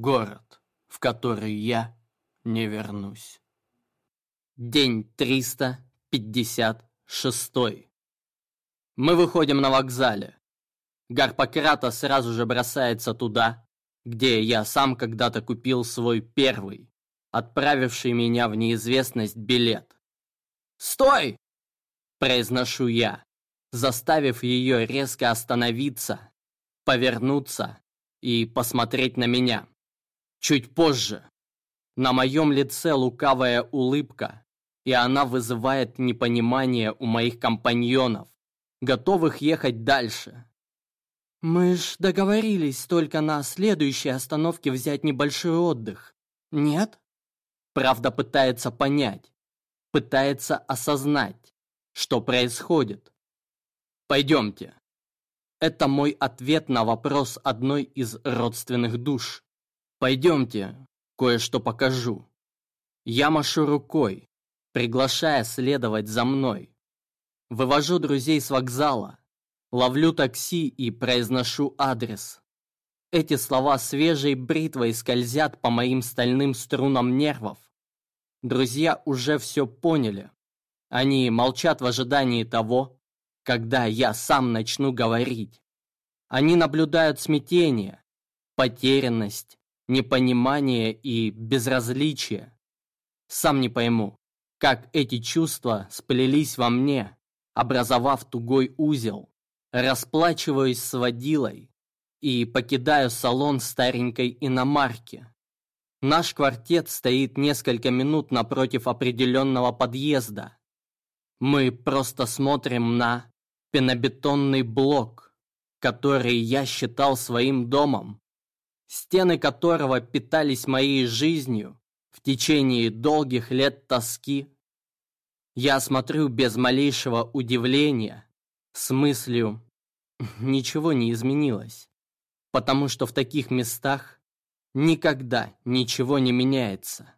город, в который я не вернусь. День 356. Мы выходим на вокзале. Гарпократа сразу же бросается туда, где я сам когда-то купил свой первый, отправивший меня в неизвестность билет. «Стой!» – произношу я, заставив ее резко остановиться, повернуться и посмотреть на меня. Чуть позже. На моем лице лукавая улыбка, и она вызывает непонимание у моих компаньонов, готовых ехать дальше. «Мы ж договорились только на следующей остановке взять небольшой отдых, нет?» Правда пытается понять, пытается осознать, что происходит. Пойдемте. Это мой ответ на вопрос одной из родственных душ. Пойдемте, кое-что покажу. Я машу рукой, приглашая следовать за мной. Вывожу друзей с вокзала, ловлю такси и произношу адрес. Эти слова свежей бритвой скользят по моим стальным струнам нервов. Друзья уже все поняли. Они молчат в ожидании того, когда я сам начну говорить. Они наблюдают смятение, потерянность, непонимание и безразличие. Сам не пойму, как эти чувства сплелись во мне, образовав тугой узел. Расплачиваюсь с водилой и покидаю салон старенькой иномарки. Наш квартет стоит несколько минут напротив определенного подъезда. Мы просто смотрим на пенобетонный блок, который я считал своим домом, стены которого питались моей жизнью в течение долгих лет тоски. Я смотрю без малейшего удивления, с мыслью «ничего не изменилось», потому что в таких местах Никогда ничего не меняется.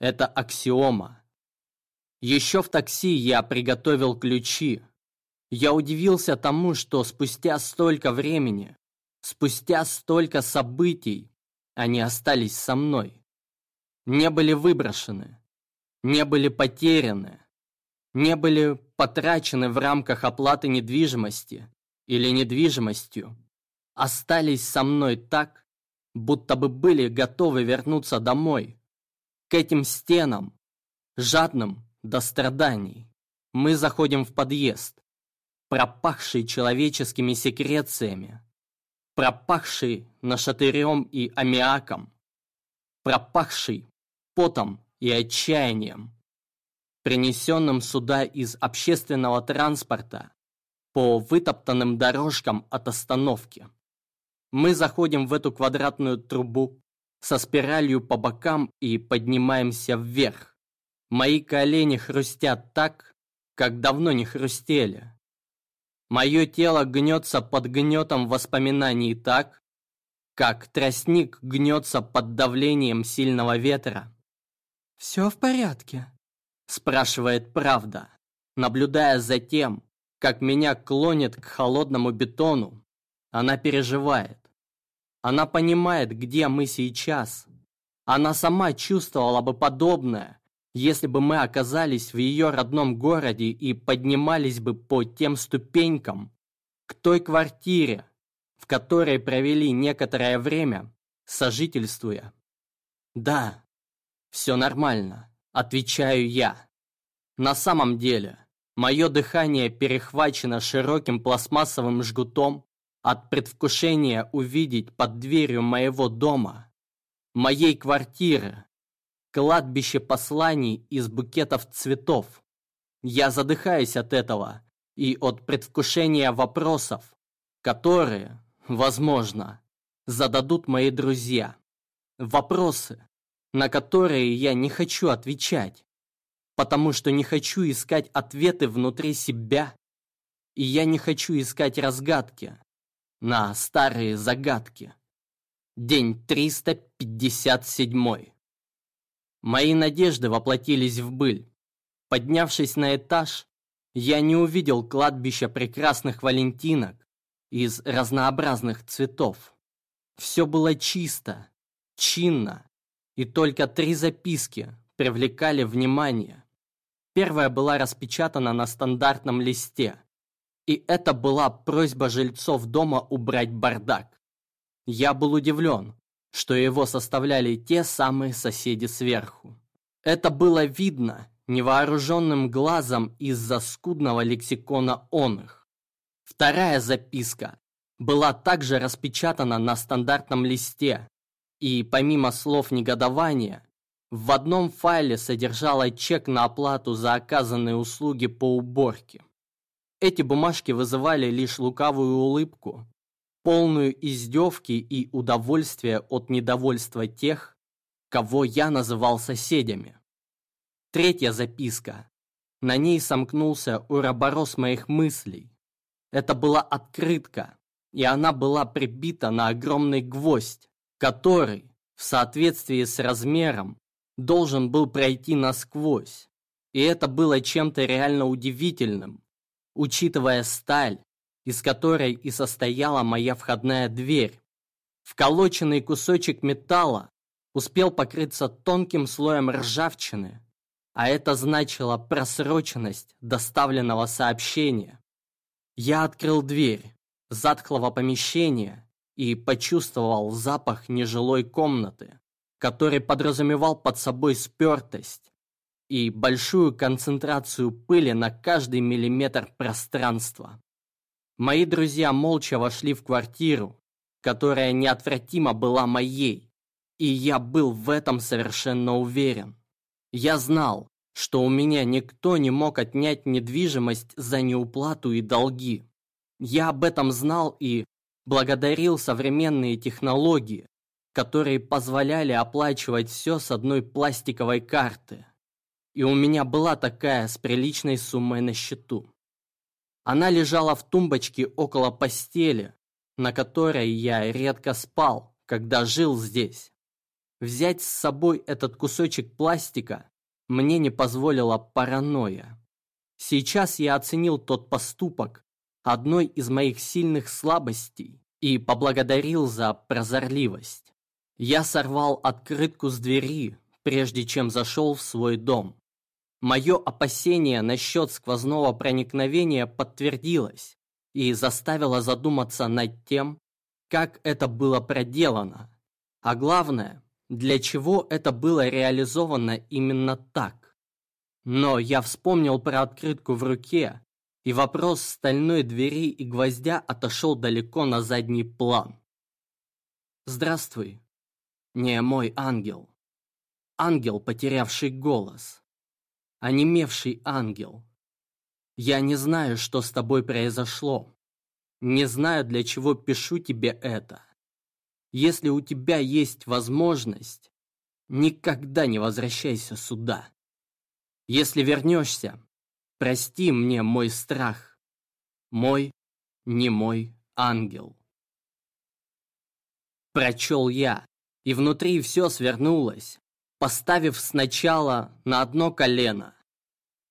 Это аксиома. Еще в такси я приготовил ключи. Я удивился тому, что спустя столько времени, спустя столько событий, они остались со мной. Не были выброшены, не были потеряны, не были потрачены в рамках оплаты недвижимости или недвижимостью. Остались со мной так, будто бы были готовы вернуться домой, к этим стенам, жадным до страданий. Мы заходим в подъезд, пропахший человеческими секрециями, пропахший нашатырем и аммиаком, пропахший потом и отчаянием, принесенным сюда из общественного транспорта по вытоптанным дорожкам от остановки. Мы заходим в эту квадратную трубу со спиралью по бокам и поднимаемся вверх. Мои колени хрустят так, как давно не хрустели. Мое тело гнется под гнетом воспоминаний так, как тростник гнется под давлением сильного ветра. «Все в порядке?» – спрашивает правда, наблюдая за тем, как меня клонит к холодному бетону. Она переживает. Она понимает, где мы сейчас. Она сама чувствовала бы подобное, если бы мы оказались в ее родном городе и поднимались бы по тем ступенькам к той квартире, в которой провели некоторое время, сожительствуя. Да, все нормально, отвечаю я. На самом деле, мое дыхание перехвачено широким пластмассовым жгутом, от предвкушения увидеть под дверью моего дома, моей квартиры, кладбище посланий из букетов цветов. Я задыхаюсь от этого и от предвкушения вопросов, которые, возможно, зададут мои друзья. Вопросы, на которые я не хочу отвечать, потому что не хочу искать ответы внутри себя, и я не хочу искать разгадки, на старые загадки. День 357. Мои надежды воплотились в быль. Поднявшись на этаж, я не увидел кладбища прекрасных валентинок из разнообразных цветов. Все было чисто, чинно, и только три записки привлекали внимание. Первая была распечатана на стандартном листе, и это была просьба жильцов дома убрать бардак. Я был удивлен, что его составляли те самые соседи сверху. Это было видно невооруженным глазом из-за скудного лексикона он их. Вторая записка была также распечатана на стандартном листе, и помимо слов негодования, в одном файле содержала чек на оплату за оказанные услуги по уборке. Эти бумажки вызывали лишь лукавую улыбку, полную издевки и удовольствия от недовольства тех, кого я называл соседями. Третья записка. На ней сомкнулся уроборос моих мыслей. Это была открытка, и она была прибита на огромный гвоздь, который, в соответствии с размером, должен был пройти насквозь. И это было чем-то реально удивительным, учитывая сталь, из которой и состояла моя входная дверь. Вколоченный кусочек металла успел покрыться тонким слоем ржавчины, а это значило просроченность доставленного сообщения. Я открыл дверь затхлого помещения и почувствовал запах нежилой комнаты, который подразумевал под собой спертость, и большую концентрацию пыли на каждый миллиметр пространства. Мои друзья молча вошли в квартиру, которая неотвратимо была моей, и я был в этом совершенно уверен. Я знал, что у меня никто не мог отнять недвижимость за неуплату и долги. Я об этом знал и благодарил современные технологии, которые позволяли оплачивать все с одной пластиковой карты и у меня была такая с приличной суммой на счету. Она лежала в тумбочке около постели, на которой я редко спал, когда жил здесь. Взять с собой этот кусочек пластика мне не позволила паранойя. Сейчас я оценил тот поступок одной из моих сильных слабостей и поблагодарил за прозорливость. Я сорвал открытку с двери, прежде чем зашел в свой дом. Мое опасение насчет сквозного проникновения подтвердилось и заставило задуматься над тем, как это было проделано, а главное, для чего это было реализовано именно так. Но я вспомнил про открытку в руке, и вопрос стальной двери и гвоздя отошел далеко на задний план. «Здравствуй, не мой ангел. Ангел, потерявший голос» онемевший ангел. Я не знаю, что с тобой произошло. Не знаю, для чего пишу тебе это. Если у тебя есть возможность, никогда не возвращайся сюда. Если вернешься, прости мне мой страх, мой не мой ангел. Прочел я, и внутри все свернулось, поставив сначала на одно колено,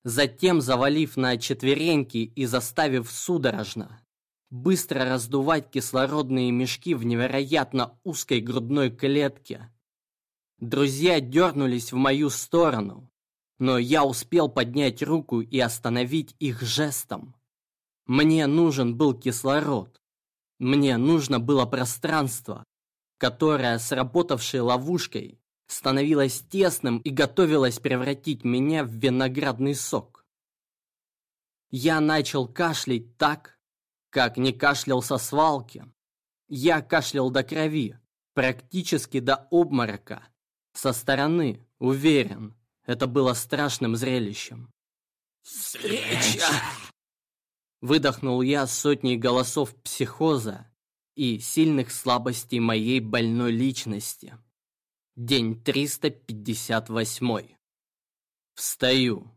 затем завалив на четвереньки и заставив судорожно, быстро раздувать кислородные мешки в невероятно узкой грудной клетке. Друзья дернулись в мою сторону, но я успел поднять руку и остановить их жестом. Мне нужен был кислород. Мне нужно было пространство, которое, сработавшей ловушкой, становилось тесным и готовилось превратить меня в виноградный сок. Я начал кашлять так, как не кашлял со свалки. Я кашлял до крови, практически до обморока. Со стороны, уверен, это было страшным зрелищем. «Встреча!» Выдохнул я сотней голосов психоза и сильных слабостей моей больной личности. День 358. Встаю,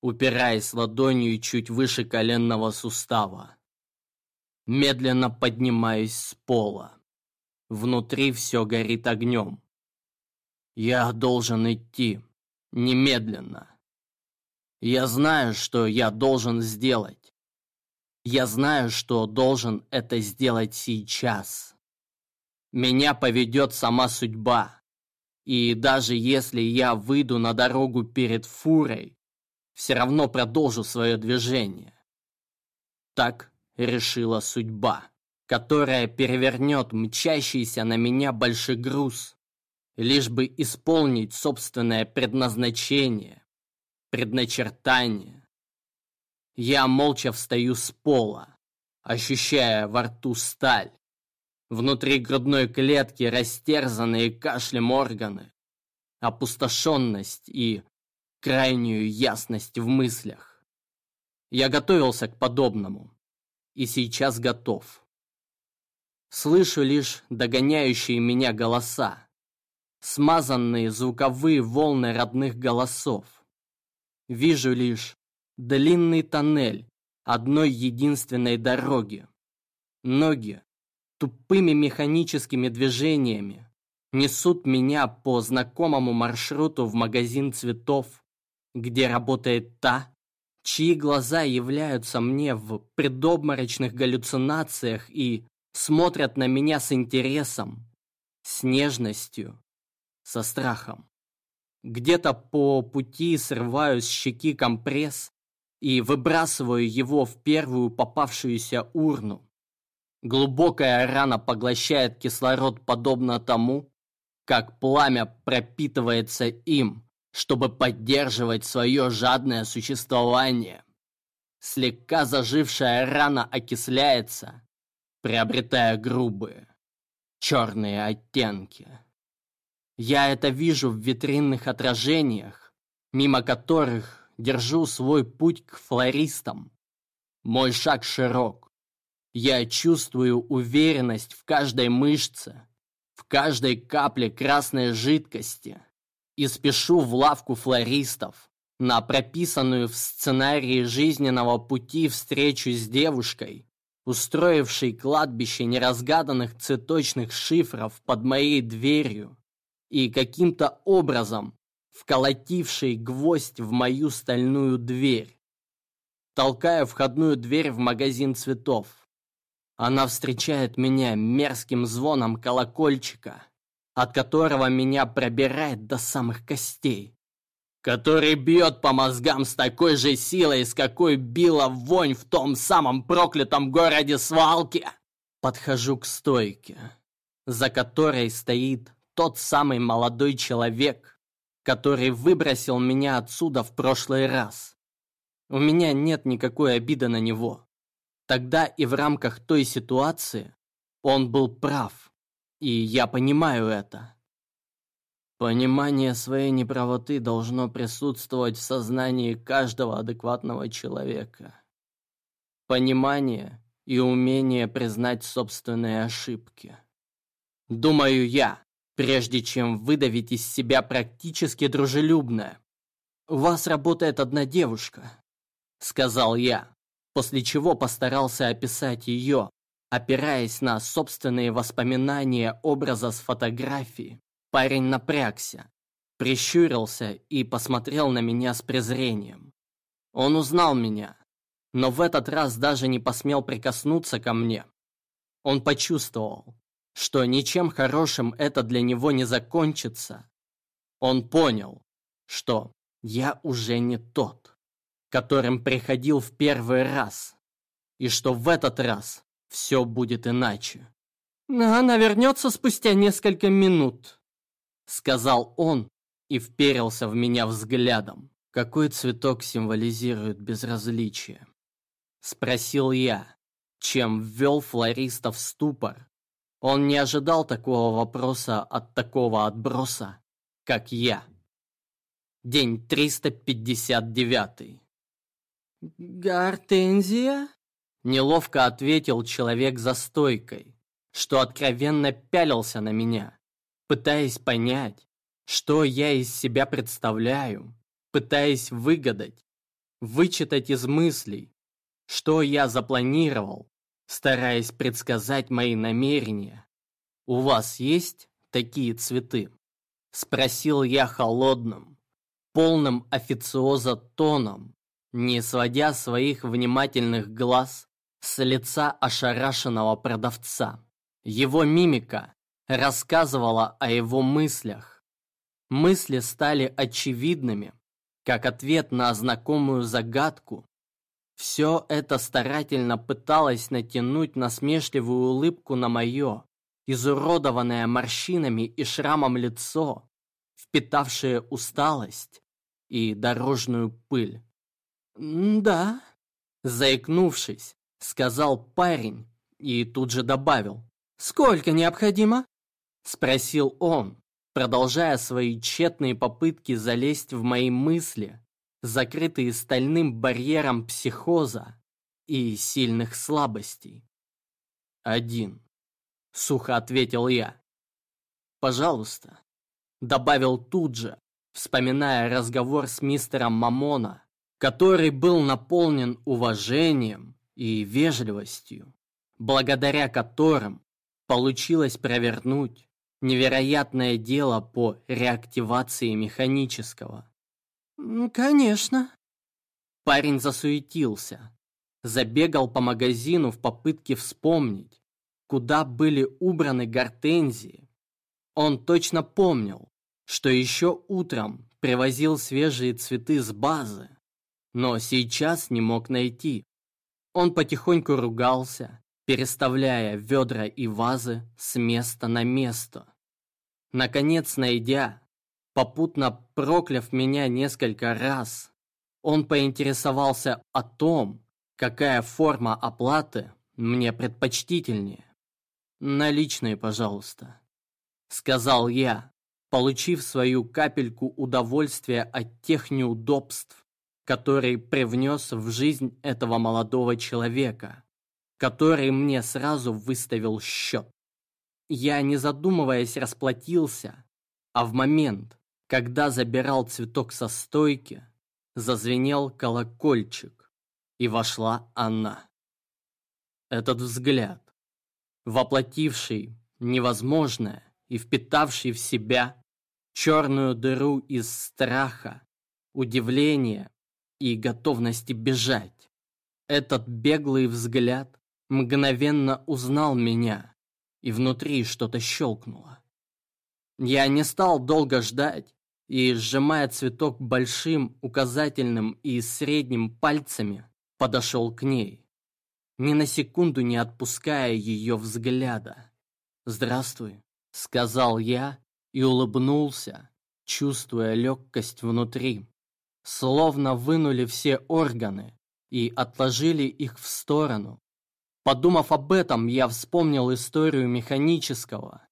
упираясь ладонью чуть выше коленного сустава. Медленно поднимаюсь с пола. Внутри все горит огнем. Я должен идти. Немедленно. Я знаю, что я должен сделать. Я знаю, что должен это сделать сейчас. Меня поведет сама судьба. И даже если я выйду на дорогу перед фурой, все равно продолжу свое движение. Так решила судьба, которая перевернет мчащийся на меня большой груз, лишь бы исполнить собственное предназначение, предначертание. Я молча встаю с пола, ощущая во рту сталь. Внутри грудной клетки растерзанные кашлем органы, опустошенность и крайнюю ясность в мыслях. Я готовился к подобному и сейчас готов. Слышу лишь догоняющие меня голоса, смазанные звуковые волны родных голосов. Вижу лишь длинный тоннель одной единственной дороги. Ноги тупыми механическими движениями несут меня по знакомому маршруту в магазин цветов, где работает та, чьи глаза являются мне в предобморочных галлюцинациях и смотрят на меня с интересом, с нежностью, со страхом. Где-то по пути срываю с щеки компресс и выбрасываю его в первую попавшуюся урну. Глубокая рана поглощает кислород подобно тому, как пламя пропитывается им, чтобы поддерживать свое жадное существование. Слегка зажившая рана окисляется, приобретая грубые, черные оттенки. Я это вижу в витринных отражениях, мимо которых держу свой путь к флористам. Мой шаг широк. Я чувствую уверенность в каждой мышце, в каждой капле красной жидкости и спешу в лавку флористов на прописанную в сценарии жизненного пути встречу с девушкой, устроившей кладбище неразгаданных цветочных шифров под моей дверью и каким-то образом вколотившей гвоздь в мою стальную дверь. Толкая входную дверь в магазин цветов. Она встречает меня мерзким звоном колокольчика, от которого меня пробирает до самых костей, который бьет по мозгам с такой же силой, с какой била вонь в том самом проклятом городе свалки. Подхожу к стойке, за которой стоит тот самый молодой человек, который выбросил меня отсюда в прошлый раз. У меня нет никакой обиды на него. Тогда и в рамках той ситуации он был прав, и я понимаю это. Понимание своей неправоты должно присутствовать в сознании каждого адекватного человека. Понимание и умение признать собственные ошибки. Думаю я, прежде чем выдавить из себя практически дружелюбное. «У вас работает одна девушка», — сказал я после чего постарался описать ее, опираясь на собственные воспоминания образа с фотографии. Парень напрягся, прищурился и посмотрел на меня с презрением. Он узнал меня, но в этот раз даже не посмел прикоснуться ко мне. Он почувствовал, что ничем хорошим это для него не закончится. Он понял, что я уже не тот которым приходил в первый раз, и что в этот раз все будет иначе. «Она вернется спустя несколько минут», — сказал он и вперился в меня взглядом. «Какой цветок символизирует безразличие?» — спросил я, чем ввел флориста в ступор. Он не ожидал такого вопроса от такого отброса, как я. День 359. «Гортензия?» Неловко ответил человек за стойкой, что откровенно пялился на меня, пытаясь понять, что я из себя представляю, пытаясь выгадать, вычитать из мыслей, что я запланировал, стараясь предсказать мои намерения. «У вас есть такие цветы?» Спросил я холодным, полным официоза тоном, не сводя своих внимательных глаз с лица ошарашенного продавца. Его мимика рассказывала о его мыслях. Мысли стали очевидными, как ответ на знакомую загадку. Все это старательно пыталось натянуть насмешливую улыбку на мое, изуродованное морщинами и шрамом лицо, впитавшее усталость и дорожную пыль. «Да», заикнувшись, сказал парень и тут же добавил. «Сколько необходимо?» Спросил он, продолжая свои тщетные попытки залезть в мои мысли, закрытые стальным барьером психоза и сильных слабостей. «Один», — сухо ответил я. «Пожалуйста», — добавил тут же, вспоминая разговор с мистером Мамона, который был наполнен уважением и вежливостью, благодаря которым получилось провернуть невероятное дело по реактивации механического. «Конечно». Парень засуетился, забегал по магазину в попытке вспомнить, куда были убраны гортензии. Он точно помнил, что еще утром привозил свежие цветы с базы, но сейчас не мог найти. Он потихоньку ругался, переставляя ведра и вазы с места на место. Наконец, найдя, попутно прокляв меня несколько раз, он поинтересовался о том, какая форма оплаты мне предпочтительнее. «Наличные, пожалуйста», — сказал я, получив свою капельку удовольствия от тех неудобств, который привнес в жизнь этого молодого человека, который мне сразу выставил счет. Я, не задумываясь, расплатился, а в момент, когда забирал цветок со стойки, зазвенел колокольчик, и вошла она. Этот взгляд, воплотивший невозможное и впитавший в себя черную дыру из страха, удивления и готовности бежать. Этот беглый взгляд мгновенно узнал меня, и внутри что-то щелкнуло. Я не стал долго ждать и, сжимая цветок большим, указательным и средним пальцами, подошел к ней, ни на секунду не отпуская ее взгляда. «Здравствуй», — сказал я и улыбнулся, чувствуя легкость внутри словно вынули все органы и отложили их в сторону. Подумав об этом, я вспомнил историю механического,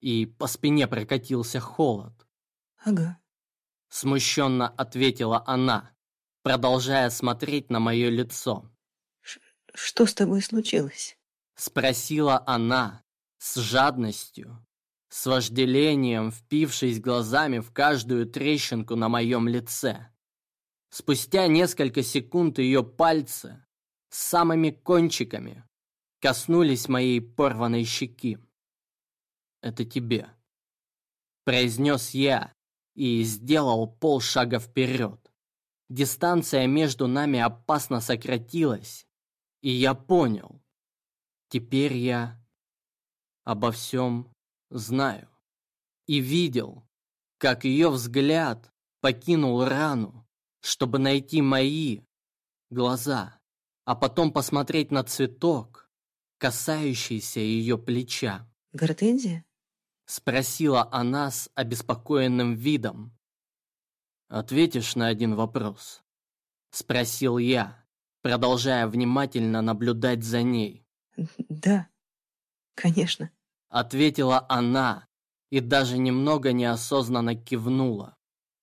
и по спине прокатился холод. «Ага», — смущенно ответила она, продолжая смотреть на мое лицо. «Что с тобой случилось?» — спросила она с жадностью, с вожделением, впившись глазами в каждую трещинку на моем лице. Спустя несколько секунд ее пальцы с самыми кончиками коснулись моей порванной щеки. «Это тебе», — произнес я и сделал полшага вперед. Дистанция между нами опасно сократилась, и я понял. Теперь я обо всем знаю. И видел, как ее взгляд покинул рану, чтобы найти мои глаза, а потом посмотреть на цветок, касающийся ее плеча. «Гортензия?» — спросила она с обеспокоенным видом. «Ответишь на один вопрос?» — спросил я, продолжая внимательно наблюдать за ней. «Да, конечно», — ответила она и даже немного неосознанно кивнула.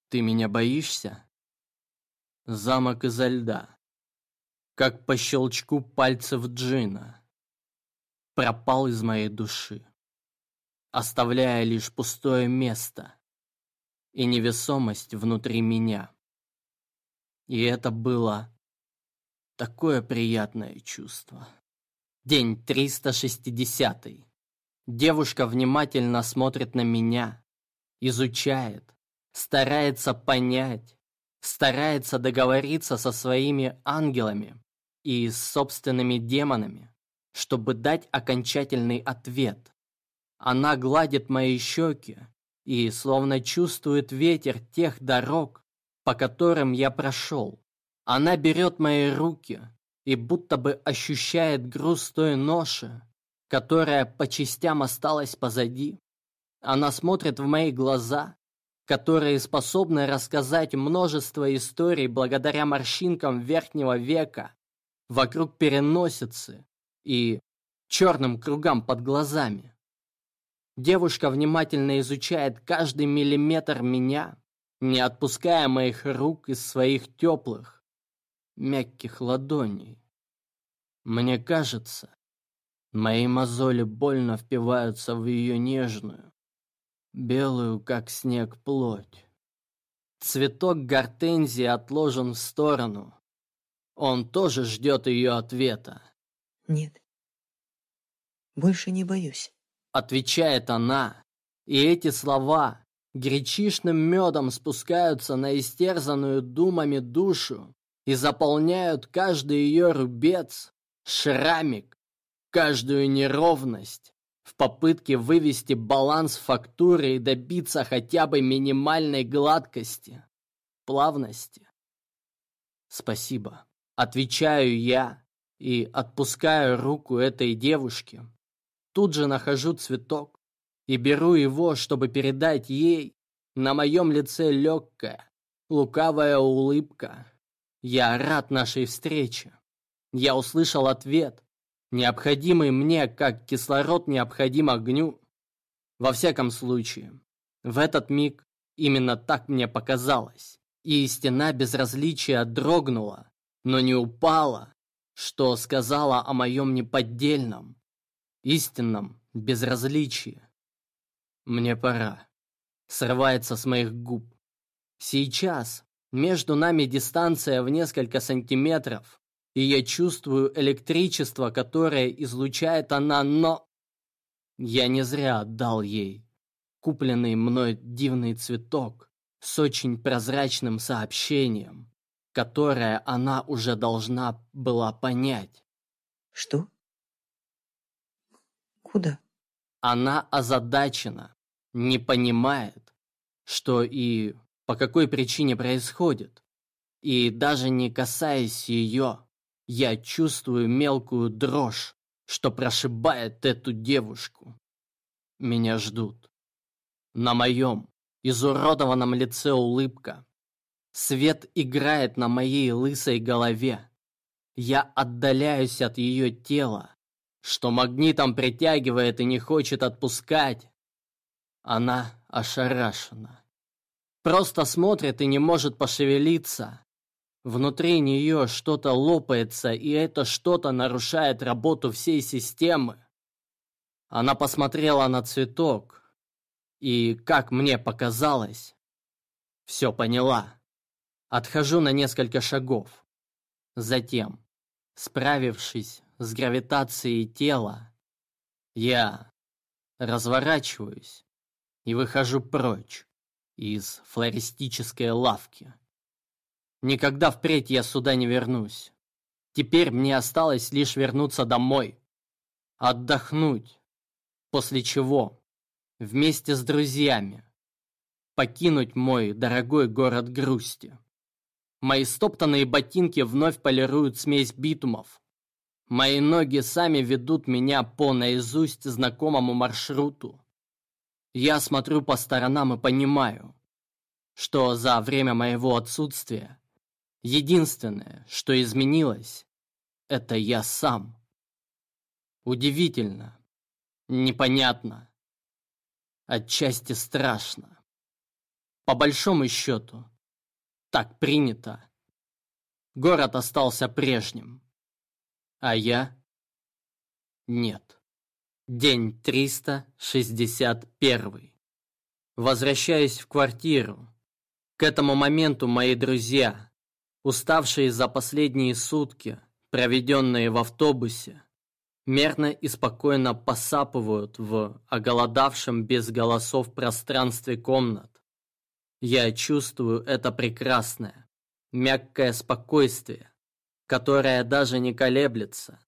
«Ты меня боишься?» Замок изо льда. Как по щелчку пальцев джина. Пропал из моей души, оставляя лишь пустое место и невесомость внутри меня. И это было такое приятное чувство. День 360. Девушка внимательно смотрит на меня, изучает, старается понять, старается договориться со своими ангелами и с собственными демонами, чтобы дать окончательный ответ. Она гладит мои щеки и словно чувствует ветер тех дорог, по которым я прошел. Она берет мои руки и будто бы ощущает груз той ноши, которая по частям осталась позади. Она смотрит в мои глаза, которые способны рассказать множество историй благодаря морщинкам верхнего века вокруг переносицы и черным кругам под глазами. Девушка внимательно изучает каждый миллиметр меня, не отпуская моих рук из своих теплых, мягких ладоней. Мне кажется, мои мозоли больно впиваются в ее нежную, белую, как снег, плоть. Цветок гортензии отложен в сторону. Он тоже ждет ее ответа. Нет, больше не боюсь. Отвечает она, и эти слова гречишным медом спускаются на истерзанную думами душу и заполняют каждый ее рубец, шрамик, каждую неровность в попытке вывести баланс фактуры и добиться хотя бы минимальной гладкости, плавности. Спасибо. Отвечаю я и отпускаю руку этой девушки, Тут же нахожу цветок и беру его, чтобы передать ей. На моем лице легкая, лукавая улыбка. Я рад нашей встрече. Я услышал ответ, необходимый мне, как кислород необходим огню. Во всяком случае, в этот миг именно так мне показалось. И стена безразличия дрогнула, но не упала, что сказала о моем неподдельном, истинном безразличии. Мне пора. Срывается с моих губ. Сейчас между нами дистанция в несколько сантиметров, и я чувствую электричество, которое излучает она, но... Я не зря отдал ей купленный мной дивный цветок с очень прозрачным сообщением, которое она уже должна была понять. Что? Куда? Она озадачена, не понимает, что и по какой причине происходит. И даже не касаясь ее, я чувствую мелкую дрожь, что прошибает эту девушку. Меня ждут. На моем изуродованном лице улыбка. Свет играет на моей лысой голове. Я отдаляюсь от ее тела, что магнитом притягивает и не хочет отпускать. Она ошарашена. Просто смотрит и не может пошевелиться. Внутри нее что-то лопается, и это что-то нарушает работу всей системы. Она посмотрела на цветок, и, как мне показалось, все поняла. Отхожу на несколько шагов. Затем, справившись с гравитацией тела, я разворачиваюсь и выхожу прочь из флористической лавки. Никогда впредь я сюда не вернусь. Теперь мне осталось лишь вернуться домой, отдохнуть, после чего вместе с друзьями покинуть мой дорогой город грусти. Мои стоптанные ботинки вновь полируют смесь битумов, Мои ноги сами ведут меня по наизусть знакомому маршруту. Я смотрю по сторонам и понимаю, что за время моего отсутствия единственное, что изменилось, это я сам. Удивительно, непонятно, отчасти страшно. По большому счету, так принято. Город остался прежним. А я? Нет. День 361. Возвращаюсь в квартиру. К этому моменту мои друзья, уставшие за последние сутки, проведенные в автобусе, мерно и спокойно посапывают в оголодавшем без голосов пространстве комнат. Я чувствую это прекрасное, мягкое спокойствие, которая даже не колеблется,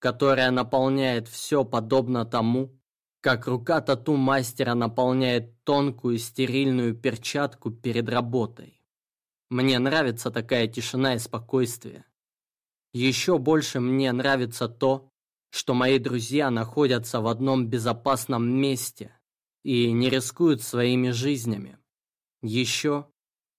которая наполняет все подобно тому, как рука тату-мастера наполняет тонкую стерильную перчатку перед работой. Мне нравится такая тишина и спокойствие. Еще больше мне нравится то, что мои друзья находятся в одном безопасном месте и не рискуют своими жизнями. Еще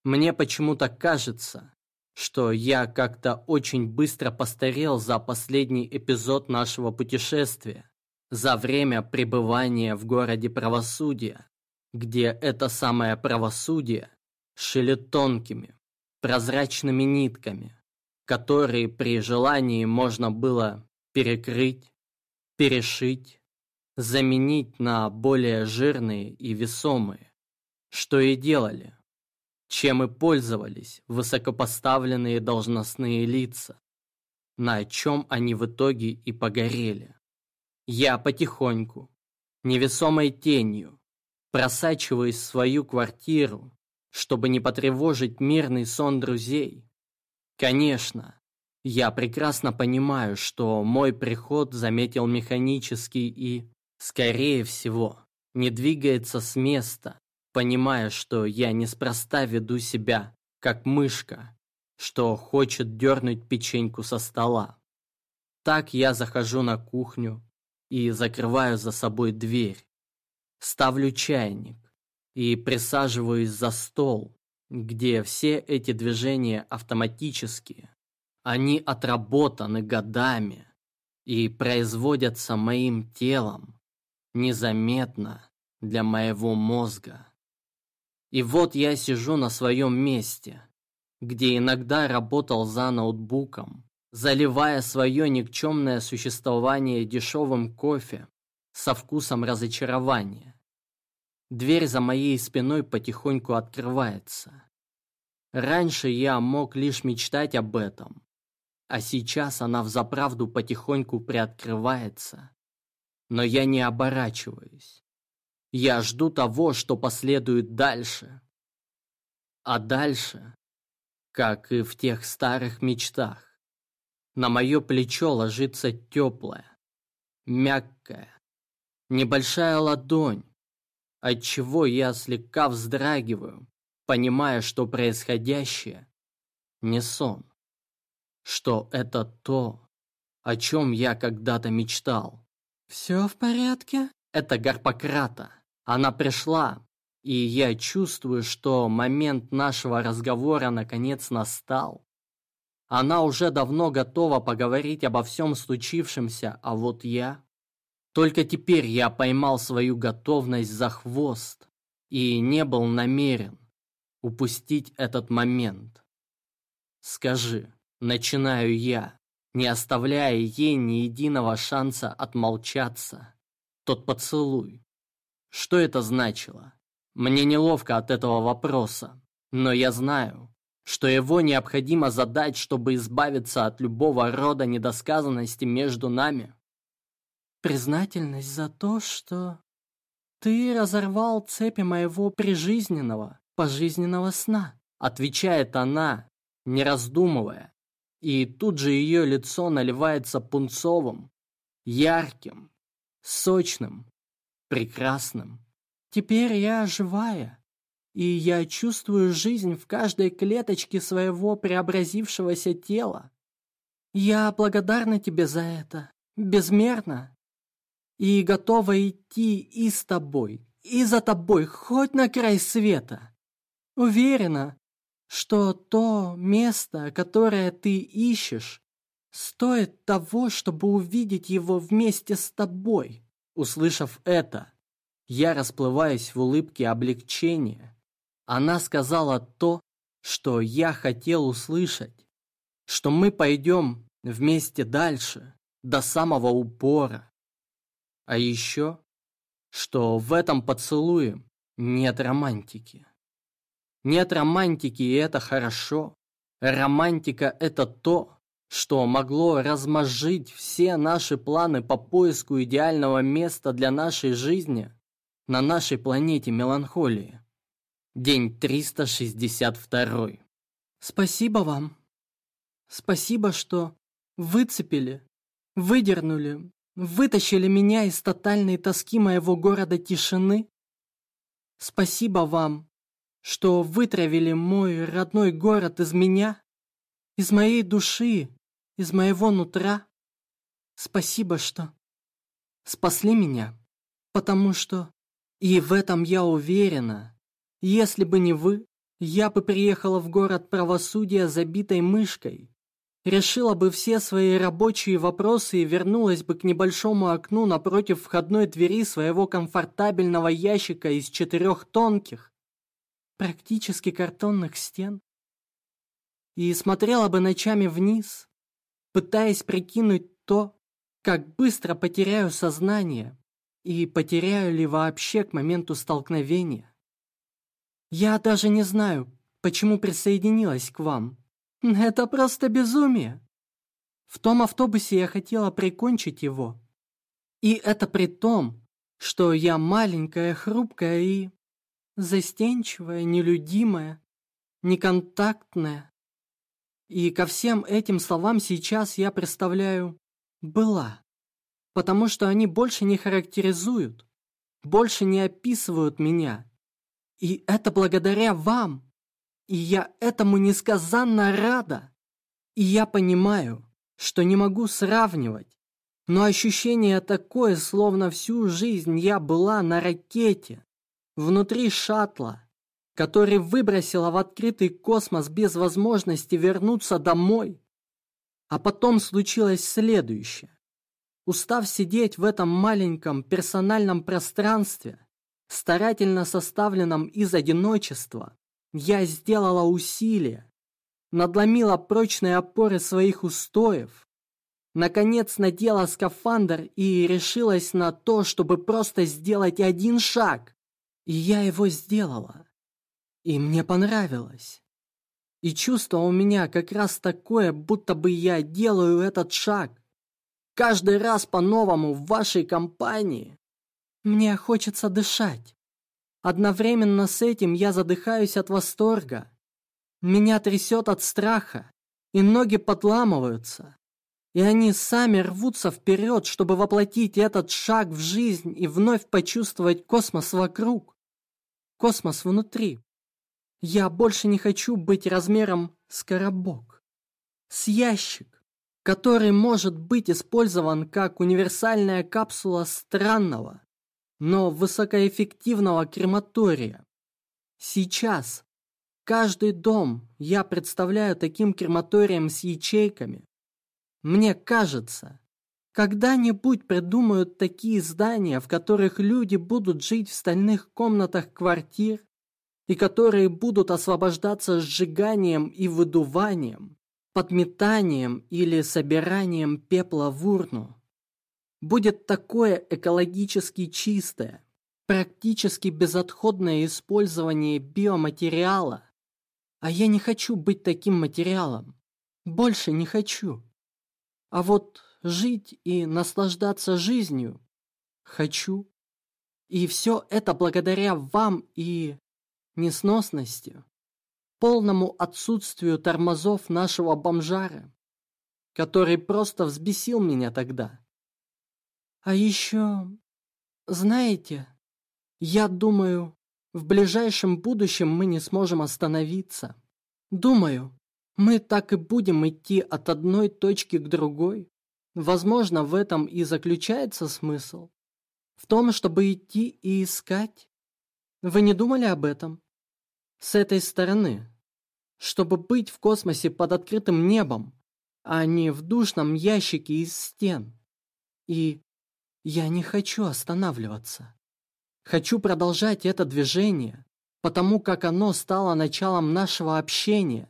мне почему-то кажется, что я как-то очень быстро постарел за последний эпизод нашего путешествия, за время пребывания в городе правосудия, где это самое правосудие шилит тонкими, прозрачными нитками, которые при желании можно было перекрыть, перешить, заменить на более жирные и весомые, что и делали, чем и пользовались высокопоставленные должностные лица, на чем они в итоге и погорели. Я потихоньку, невесомой тенью, просачиваюсь в свою квартиру, чтобы не потревожить мирный сон друзей. Конечно, я прекрасно понимаю, что мой приход заметил механический и, скорее всего, не двигается с места, понимая, что я неспроста веду себя, как мышка, что хочет дернуть печеньку со стола. Так я захожу на кухню и закрываю за собой дверь. Ставлю чайник и присаживаюсь за стол, где все эти движения автоматические. Они отработаны годами и производятся моим телом незаметно для моего мозга. И вот я сижу на своем месте, где иногда работал за ноутбуком, заливая свое никчемное существование дешевым кофе со вкусом разочарования. Дверь за моей спиной потихоньку открывается. Раньше я мог лишь мечтать об этом, а сейчас она взаправду потихоньку приоткрывается. Но я не оборачиваюсь. Я жду того, что последует дальше. А дальше, как и в тех старых мечтах, на мое плечо ложится теплая, мягкая, небольшая ладонь, от чего я слегка вздрагиваю, понимая, что происходящее не сон, что это то, о чем я когда-то мечтал. «Все в порядке?» Это Гарпократа. Она пришла, и я чувствую, что момент нашего разговора наконец настал. Она уже давно готова поговорить обо всем случившемся, а вот я... Только теперь я поймал свою готовность за хвост и не был намерен упустить этот момент. Скажи, начинаю я, не оставляя ей ни единого шанса отмолчаться. Тот поцелуй. Что это значило? Мне неловко от этого вопроса, но я знаю, что его необходимо задать, чтобы избавиться от любого рода недосказанности между нами. Признательность за то, что ты разорвал цепи моего прижизненного, пожизненного сна, отвечает она, не раздумывая. И тут же ее лицо наливается пунцовым, ярким, сочным, прекрасным. Теперь я живая, и я чувствую жизнь в каждой клеточке своего преобразившегося тела. Я благодарна тебе за это, безмерно и готова идти и с тобой, и за тобой, хоть на край света. Уверена, что то место, которое ты ищешь, стоит того, чтобы увидеть его вместе с тобой. Услышав это, я расплываюсь в улыбке облегчения. Она сказала то, что я хотел услышать, что мы пойдем вместе дальше, до самого упора. А еще, что в этом поцелуе нет романтики. Нет романтики, и это хорошо. Романтика – это то, что могло размозжить все наши планы по поиску идеального места для нашей жизни на нашей планете меланхолии. День 362. Спасибо вам. Спасибо, что выцепили, выдернули вытащили меня из тотальной тоски моего города тишины. Спасибо вам, что вытравили мой родной город из меня, из моей души, из моего нутра. Спасибо, что спасли меня, потому что, и в этом я уверена, если бы не вы, я бы приехала в город правосудия забитой мышкой, решила бы все свои рабочие вопросы и вернулась бы к небольшому окну напротив входной двери своего комфортабельного ящика из четырех тонких, практически картонных стен, и смотрела бы ночами вниз, пытаясь прикинуть то, как быстро потеряю сознание и потеряю ли вообще к моменту столкновения. Я даже не знаю, почему присоединилась к вам. Это просто безумие. В том автобусе я хотела прикончить его. И это при том, что я маленькая, хрупкая и застенчивая, нелюдимая, неконтактная. И ко всем этим словам сейчас я представляю «была», потому что они больше не характеризуют, больше не описывают меня. И это благодаря вам. И я этому несказанно рада. И я понимаю, что не могу сравнивать, но ощущение такое, словно всю жизнь я была на ракете, внутри шаттла, который выбросила в открытый космос без возможности вернуться домой. А потом случилось следующее. Устав сидеть в этом маленьком персональном пространстве, старательно составленном из одиночества, я сделала усилие, надломила прочные опоры своих устоев, наконец надела скафандр и решилась на то, чтобы просто сделать один шаг. И я его сделала. И мне понравилось. И чувство у меня как раз такое, будто бы я делаю этот шаг. Каждый раз по-новому в вашей компании. Мне хочется дышать. Одновременно с этим я задыхаюсь от восторга. Меня трясет от страха, и ноги подламываются. И они сами рвутся вперед, чтобы воплотить этот шаг в жизнь и вновь почувствовать космос вокруг. Космос внутри. Я больше не хочу быть размером с коробок. С ящик, который может быть использован как универсальная капсула странного, но высокоэффективного крематория. Сейчас каждый дом я представляю таким крематорием с ячейками. Мне кажется, когда-нибудь придумают такие здания, в которых люди будут жить в стальных комнатах квартир, и которые будут освобождаться сжиганием и выдуванием, подметанием или собиранием пепла в урну. Будет такое экологически чистое, практически безотходное использование биоматериала. А я не хочу быть таким материалом. Больше не хочу. А вот жить и наслаждаться жизнью хочу. И все это благодаря вам и несносностью, полному отсутствию тормозов нашего бомжара, который просто взбесил меня тогда. А еще, знаете, я думаю, в ближайшем будущем мы не сможем остановиться. Думаю, мы так и будем идти от одной точки к другой. Возможно, в этом и заключается смысл. В том, чтобы идти и искать. Вы не думали об этом? с этой стороны, чтобы быть в космосе под открытым небом, а не в душном ящике из стен. И я не хочу останавливаться. Хочу продолжать это движение, потому как оно стало началом нашего общения,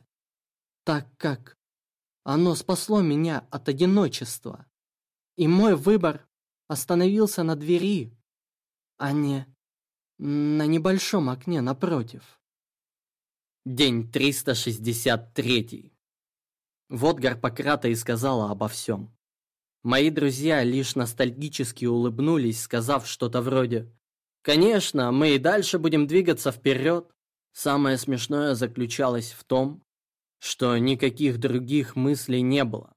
так как оно спасло меня от одиночества. И мой выбор остановился на двери, а не на небольшом окне напротив. День 363. Вот Гарпократа и сказала обо всем. Мои друзья лишь ностальгически улыбнулись, сказав что-то вроде «Конечно, мы и дальше будем двигаться вперед». Самое смешное заключалось в том, что никаких других мыслей не было.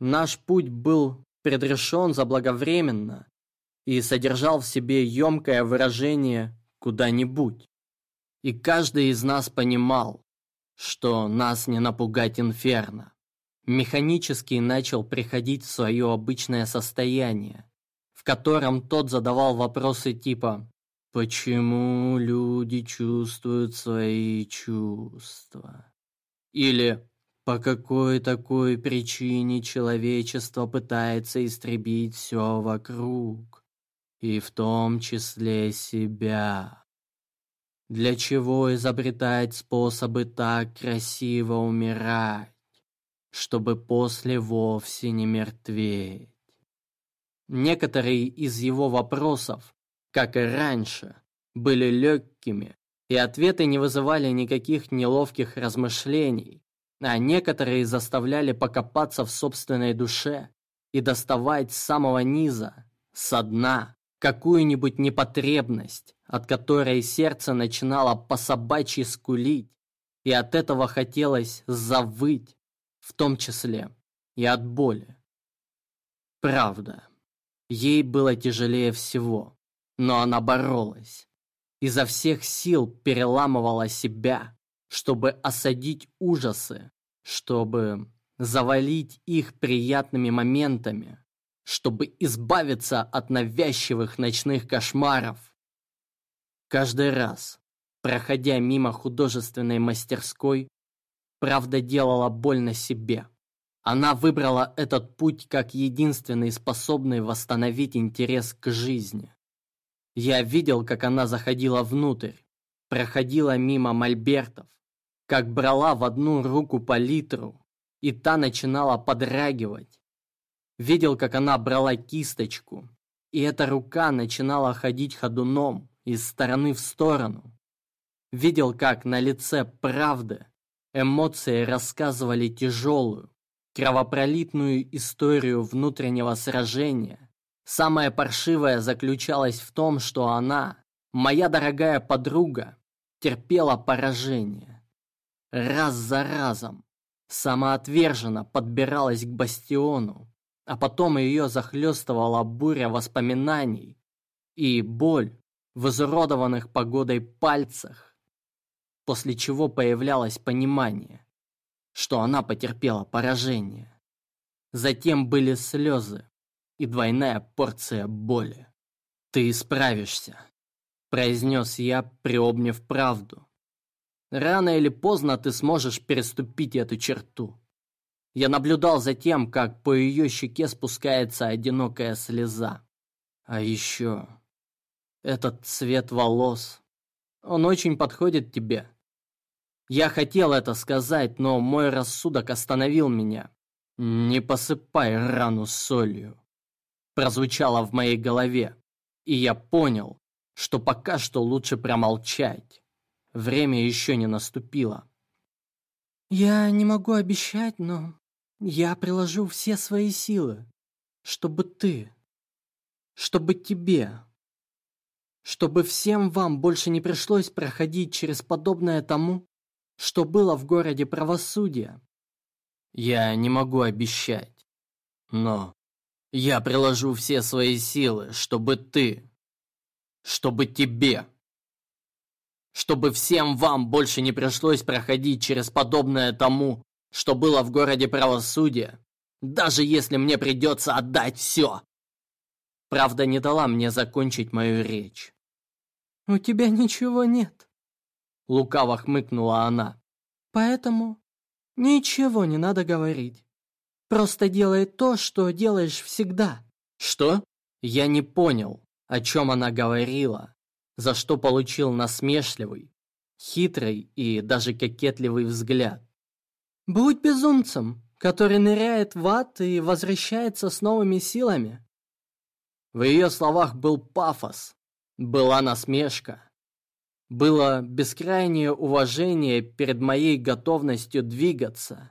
Наш путь был предрешен заблаговременно и содержал в себе емкое выражение «куда-нибудь». И каждый из нас понимал, что нас не напугать инферно. Механически начал приходить в свое обычное состояние, в котором тот задавал вопросы типа «Почему люди чувствуют свои чувства?» или «По какой такой причине человечество пытается истребить все вокруг, и в том числе себя?» Для чего изобретать способы так красиво умирать, чтобы после вовсе не мертветь? Некоторые из его вопросов, как и раньше, были легкими, и ответы не вызывали никаких неловких размышлений, а некоторые заставляли покопаться в собственной душе и доставать с самого низа, со дна, какую-нибудь непотребность, от которой сердце начинало по-собачьи скулить, и от этого хотелось завыть, в том числе и от боли. Правда, ей было тяжелее всего, но она боролась. Изо всех сил переламывала себя, чтобы осадить ужасы, чтобы завалить их приятными моментами, чтобы избавиться от навязчивых ночных кошмаров. Каждый раз, проходя мимо художественной мастерской, правда делала больно себе. Она выбрала этот путь как единственный способный восстановить интерес к жизни. Я видел, как она заходила внутрь, проходила мимо мольбертов, как брала в одну руку палитру, и та начинала подрагивать, Видел, как она брала кисточку, и эта рука начинала ходить ходуном из стороны в сторону. Видел, как на лице правды эмоции рассказывали тяжелую, кровопролитную историю внутреннего сражения. Самое паршивое заключалось в том, что она, моя дорогая подруга, терпела поражение. Раз за разом самоотверженно подбиралась к бастиону, а потом ее захлестывала буря воспоминаний и боль в изуродованных погодой пальцах, после чего появлялось понимание, что она потерпела поражение. Затем были слезы и двойная порция боли. «Ты справишься», — произнес я, приобняв правду. «Рано или поздно ты сможешь переступить эту черту». Я наблюдал за тем, как по ее щеке спускается одинокая слеза. А еще этот цвет волос. Он очень подходит тебе. Я хотел это сказать, но мой рассудок остановил меня. «Не посыпай рану солью», прозвучало в моей голове, и я понял, что пока что лучше промолчать. Время еще не наступило. «Я не могу обещать, но я приложу все свои силы, чтобы ты, чтобы тебе, чтобы всем вам больше не пришлось проходить через подобное тому, что было в городе правосудия. Я не могу обещать, но я приложу все свои силы, чтобы ты, чтобы тебе, чтобы всем вам больше не пришлось проходить через подобное тому, что было в городе правосудия, даже если мне придется отдать все. Правда не дала мне закончить мою речь. «У тебя ничего нет», — лукаво хмыкнула она. «Поэтому ничего не надо говорить. Просто делай то, что делаешь всегда». «Что?» Я не понял, о чем она говорила, за что получил насмешливый, хитрый и даже кокетливый взгляд. Будь безумцем, который ныряет в ад и возвращается с новыми силами. В ее словах был пафос, была насмешка. Было бескрайнее уважение перед моей готовностью двигаться.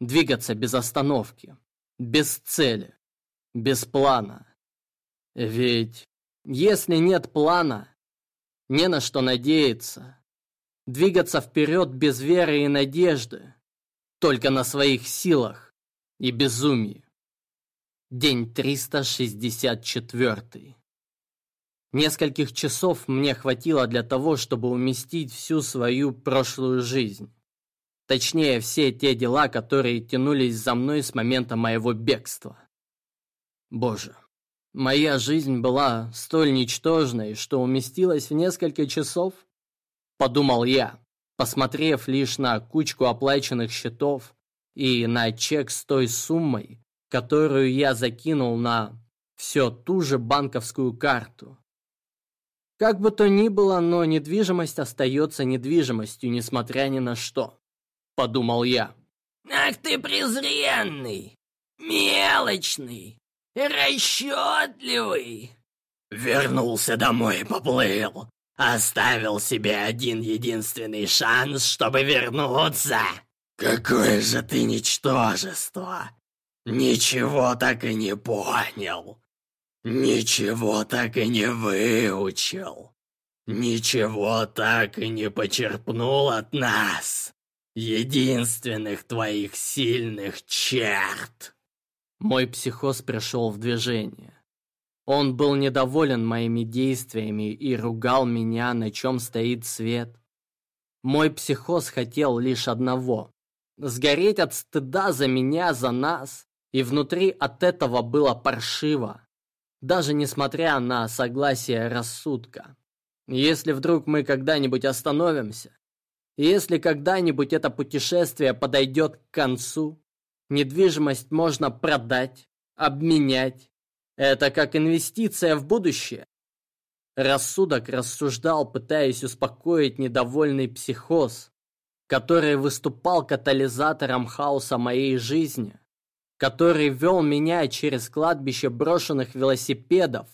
Двигаться без остановки, без цели, без плана. Ведь если нет плана, не на что надеяться. Двигаться вперед без веры и надежды только на своих силах и безумии. День 364. Нескольких часов мне хватило для того, чтобы уместить всю свою прошлую жизнь. Точнее, все те дела, которые тянулись за мной с момента моего бегства. Боже, моя жизнь была столь ничтожной, что уместилась в несколько часов? Подумал я, посмотрев лишь на кучку оплаченных счетов и на чек с той суммой, которую я закинул на все ту же банковскую карту. Как бы то ни было, но недвижимость остается недвижимостью, несмотря ни на что, подумал я. Ах ты презренный, мелочный, расчетливый. Вернулся домой и поплыл. Оставил себе один единственный шанс, чтобы вернуться. Какое же ты ничтожество! Ничего так и не понял. Ничего так и не выучил. Ничего так и не почерпнул от нас. Единственных твоих сильных черт. Мой психоз пришел в движение. Он был недоволен моими действиями и ругал меня, на чем стоит свет. Мой психоз хотел лишь одного – сгореть от стыда за меня, за нас, и внутри от этого было паршиво, даже несмотря на согласие рассудка. Если вдруг мы когда-нибудь остановимся, если когда-нибудь это путешествие подойдет к концу, недвижимость можно продать, обменять. Это как инвестиция в будущее. Рассудок рассуждал, пытаясь успокоить недовольный психоз, который выступал катализатором хаоса моей жизни который вел меня через кладбище брошенных велосипедов,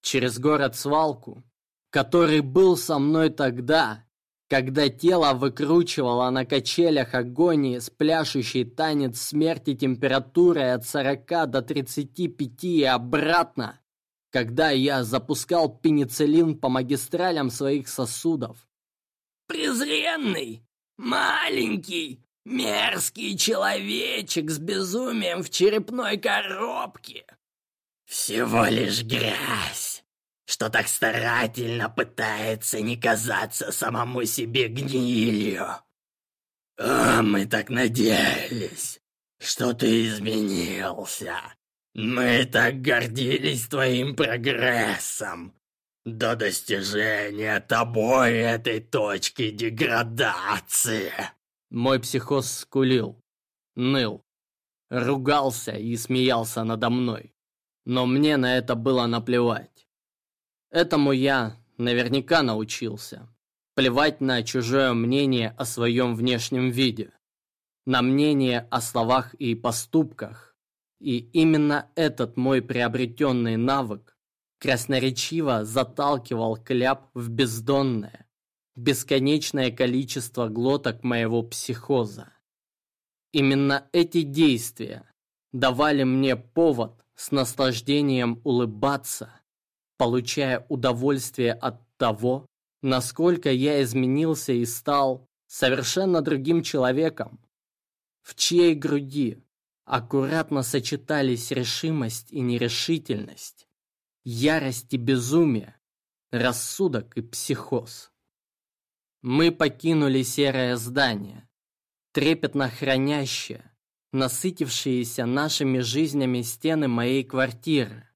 через город-свалку, который был со мной тогда, когда тело выкручивало на качелях агонии с пляшущей танец смерти температурой от 40 до 35 и обратно, когда я запускал пенициллин по магистралям своих сосудов. «Презренный, маленький, Мерзкий человечек с безумием в черепной коробке. Всего лишь грязь, что так старательно пытается не казаться самому себе гнилью. А мы так надеялись, что ты изменился. Мы так гордились твоим прогрессом до достижения тобой этой точки деградации. Мой психоз скулил, ныл, ругался и смеялся надо мной. Но мне на это было наплевать. Этому я наверняка научился. Плевать на чужое мнение о своем внешнем виде. На мнение о словах и поступках. И именно этот мой приобретенный навык красноречиво заталкивал кляп в бездонное, бесконечное количество глоток моего психоза. Именно эти действия давали мне повод с наслаждением улыбаться, получая удовольствие от того, насколько я изменился и стал совершенно другим человеком, в чьей груди аккуратно сочетались решимость и нерешительность, ярость и безумие, рассудок и психоз. Мы покинули серое здание, трепетно хранящее, насытившиеся нашими жизнями стены моей квартиры.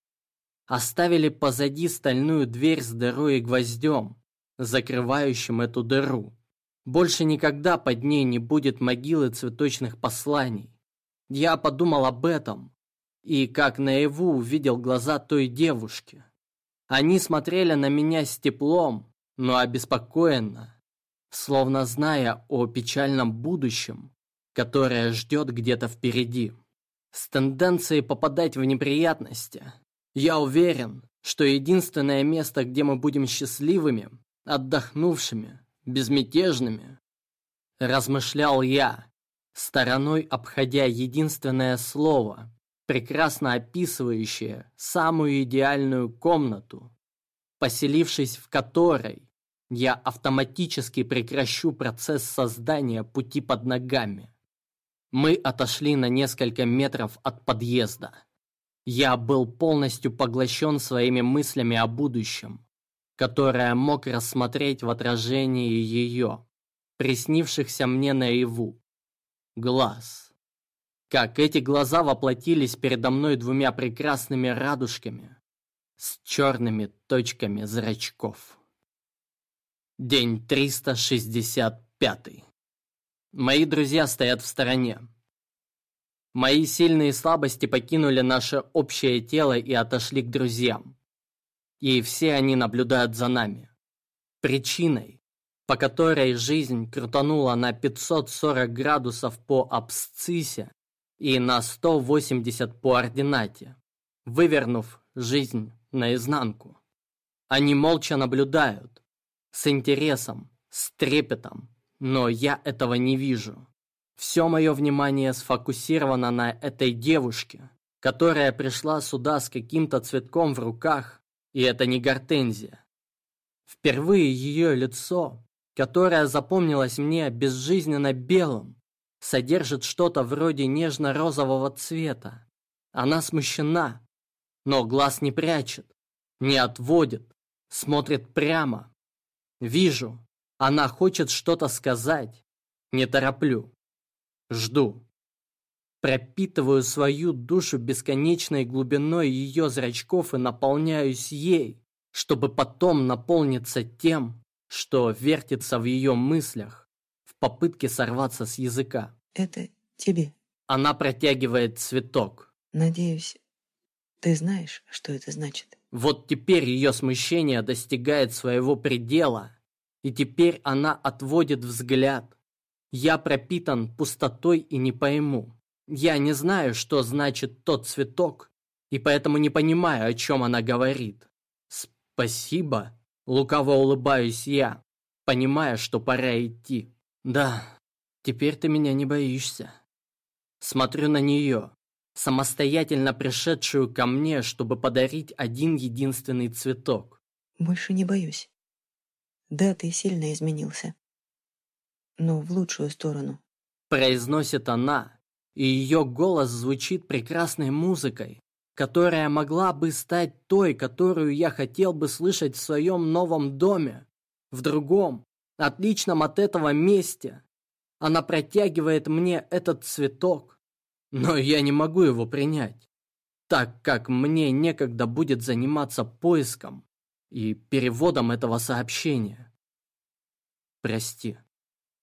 Оставили позади стальную дверь с дырой и гвоздем, закрывающим эту дыру. Больше никогда под ней не будет могилы цветочных посланий. Я подумал об этом и, как наяву, увидел глаза той девушки. Они смотрели на меня с теплом, но обеспокоенно словно зная о печальном будущем, которое ждет где-то впереди. С тенденцией попадать в неприятности, я уверен, что единственное место, где мы будем счастливыми, отдохнувшими, безмятежными, размышлял я, стороной обходя единственное слово, прекрасно описывающее самую идеальную комнату, поселившись в которой я автоматически прекращу процесс создания пути под ногами. Мы отошли на несколько метров от подъезда. Я был полностью поглощен своими мыслями о будущем, которое мог рассмотреть в отражении ее, приснившихся мне наяву. Глаз. Как эти глаза воплотились передо мной двумя прекрасными радужками с черными точками зрачков. День 365. Мои друзья стоят в стороне. Мои сильные слабости покинули наше общее тело и отошли к друзьям. И все они наблюдают за нами. Причиной, по которой жизнь крутанула на 540 градусов по абсциссе и на 180 по ординате, вывернув жизнь наизнанку. Они молча наблюдают, с интересом, с трепетом, но я этого не вижу. Все мое внимание сфокусировано на этой девушке, которая пришла сюда с каким-то цветком в руках, и это не гортензия. Впервые ее лицо, которое запомнилось мне безжизненно белым, содержит что-то вроде нежно-розового цвета. Она смущена, но глаз не прячет, не отводит, смотрит прямо. Вижу, она хочет что-то сказать. Не тороплю. Жду. Пропитываю свою душу бесконечной глубиной ее зрачков и наполняюсь ей, чтобы потом наполниться тем, что вертится в ее мыслях, в попытке сорваться с языка. Это тебе. Она протягивает цветок. Надеюсь, ты знаешь, что это значит. Вот теперь ее смущение достигает своего предела, и теперь она отводит взгляд. Я пропитан пустотой и не пойму. Я не знаю, что значит тот цветок, и поэтому не понимаю, о чем она говорит. Спасибо. Лукаво улыбаюсь я, понимая, что пора идти. Да, теперь ты меня не боишься. Смотрю на нее, самостоятельно пришедшую ко мне, чтобы подарить один единственный цветок. Больше не боюсь. Да, ты сильно изменился. Но в лучшую сторону. Произносит она, и ее голос звучит прекрасной музыкой, которая могла бы стать той, которую я хотел бы слышать в своем новом доме, в другом, отличном от этого месте. Она протягивает мне этот цветок, но я не могу его принять, так как мне некогда будет заниматься поиском и переводом этого сообщения. Прости.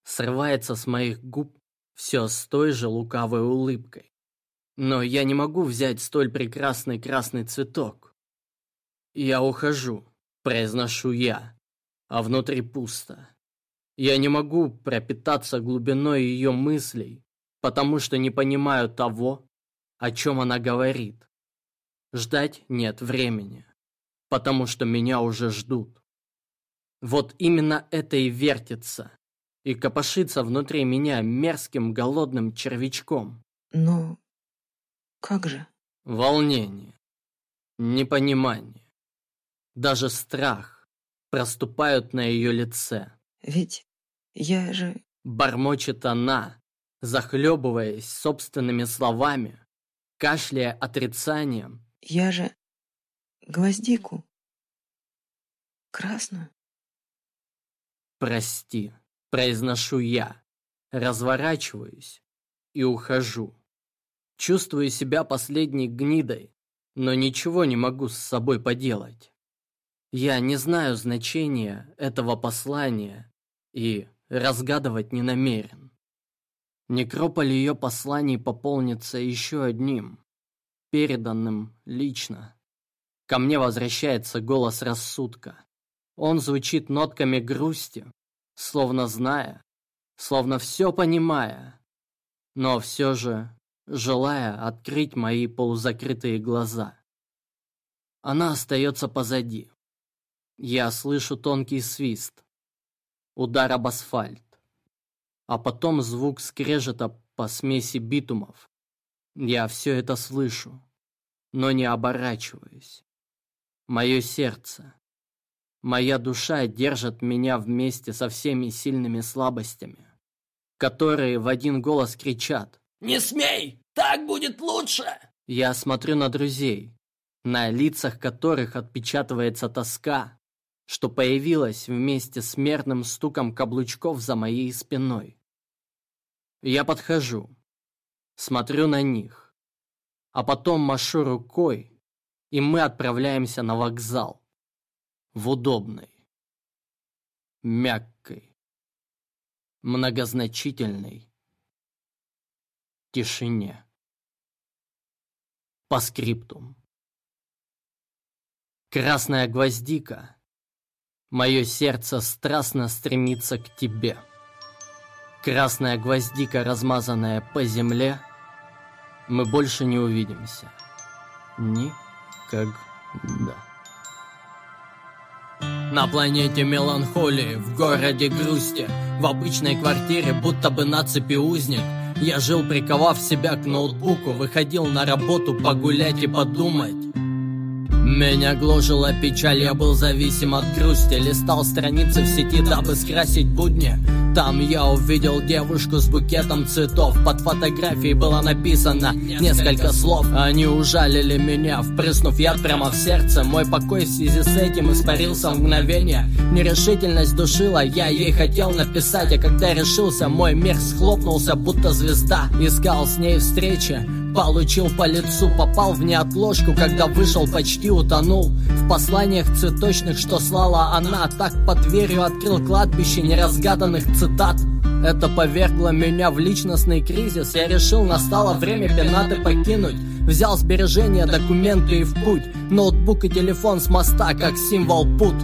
Срывается с моих губ все с той же лукавой улыбкой. Но я не могу взять столь прекрасный красный цветок. Я ухожу, произношу я, а внутри пусто. Я не могу пропитаться глубиной ее мыслей, потому что не понимаю того, о чем она говорит. Ждать нет времени потому что меня уже ждут. Вот именно это и вертится, и копошится внутри меня мерзким голодным червячком. Но как же? Волнение, непонимание, даже страх проступают на ее лице. Ведь я же... Бормочет она, захлебываясь собственными словами, кашляя отрицанием. Я же гвоздику. Красную. Прости, произношу я, разворачиваюсь и ухожу. Чувствую себя последней гнидой, но ничего не могу с собой поделать. Я не знаю значения этого послания и разгадывать не намерен. Некрополь ее посланий пополнится еще одним, переданным лично. Ко мне возвращается голос рассудка. Он звучит нотками грусти, словно зная, словно все понимая, но все же желая открыть мои полузакрытые глаза. Она остается позади. Я слышу тонкий свист, удар об асфальт, а потом звук скрежета по смеси битумов. Я все это слышу, но не оборачиваюсь мое сердце. Моя душа держит меня вместе со всеми сильными слабостями, которые в один голос кричат «Не смей! Так будет лучше!» Я смотрю на друзей, на лицах которых отпечатывается тоска, что появилась вместе с мерным стуком каблучков за моей спиной. Я подхожу, смотрю на них, а потом машу рукой, и мы отправляемся на вокзал. В удобной, мягкой, многозначительной тишине. По скриптум. Красная гвоздика. Мое сердце страстно стремится к тебе. Красная гвоздика, размазанная по земле. Мы больше не увидимся. Никогда. На планете меланхолии, в городе грусти, в обычной квартире, будто бы на цепи узник, я жил, приковав себя к ноутбуку, выходил на работу погулять и подумать. Меня гложила печаль, я был зависим от грусти. Листал страницы в сети, дабы скрасить будни. Там я увидел девушку с букетом цветов. Под фотографией было написано несколько слов. Они ужалили меня, впрыснув яд прямо в сердце. Мой покой в связи с этим испарился в мгновение. Нерешительность душила, я ей хотел написать. А когда решился, мой мир схлопнулся, будто звезда Искал с ней встречи Получил по лицу, попал в неотложку, когда вышел, почти утонул. В посланиях цветочных, что слала она, так под дверью открыл кладбище неразгаданных цитат. Это повергло меня в личностный кризис. Я решил, настало время пенаты покинуть. Взял сбережения, документы и в путь. Ноутбук и телефон с моста, как символ пут.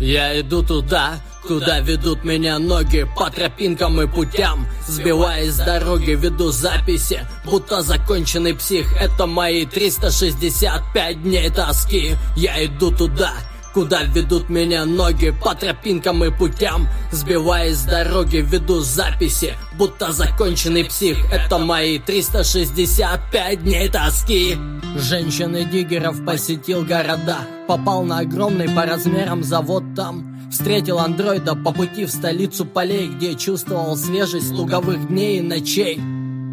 Я иду туда, Куда ведут меня ноги? По тропинкам и путям. Сбиваясь с дороги, веду записи. Будто законченный псих. Это мои 365 дней тоски. Я иду туда, Куда ведут меня ноги? По тропинкам и путям. Сбиваясь с дороги, веду записи. Будто законченный псих. Это мои 365 дней тоски. Женщины диггеров посетил города. Попал на огромный по размерам завод там. Встретил андроида по пути в столицу полей, где чувствовал свежесть луговых дней и ночей.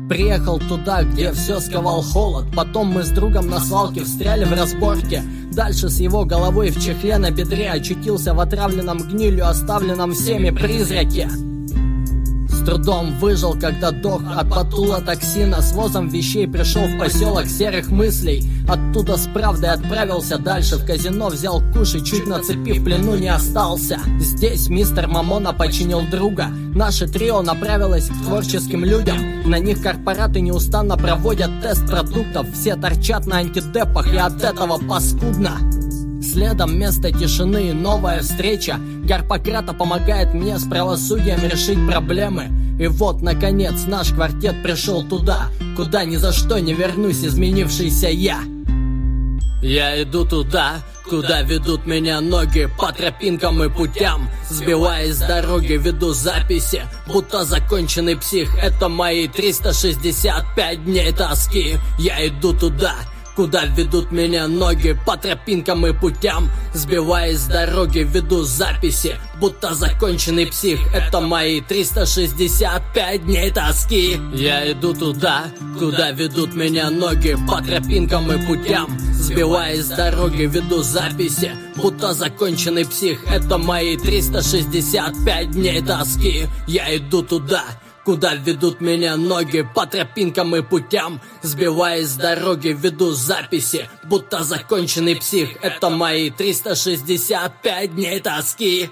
Приехал туда, где все сковал холод. Потом мы с другом на свалке встряли в разборке. Дальше с его головой в чехле на бедре Очутился в отравленном гнилью, оставленном всеми призраке трудом выжил, когда дох от батула токсина С возом вещей пришел в поселок серых мыслей. Оттуда с правдой отправился дальше В казино взял куш и чуть на цепи в плену не остался. Здесь мистер Мамона починил друга. Наше трио направилось к творческим людям. На них корпораты неустанно проводят тест продуктов. Все торчат на антидепах и от этого паскудно Следом вместо тишины новая встреча. Гарпократа помогает мне с правосудием решить проблемы. И вот, наконец, наш квартет пришел туда Куда ни за что не вернусь, изменившийся я. Я иду туда, Куда ведут меня ноги по тропинкам и путям. Сбиваясь с дороги, веду записи Будто законченный псих. Это мои 365 дней тоски. Я иду туда, Куда ведут меня ноги? По тропинкам и путям. Сбиваясь с дороги, веду записи. Будто законченный псих. Это мои 365 дней тоски. Я иду туда, куда ведут меня ноги. По тропинкам и путям. Сбиваясь с дороги, веду записи. Будто законченный псих. Это мои 365 дней тоски. Я иду туда, Куда ведут меня ноги? По тропинкам и путям Сбиваясь с дороги, веду записи Будто законченный псих. Это мои 365 дней тоски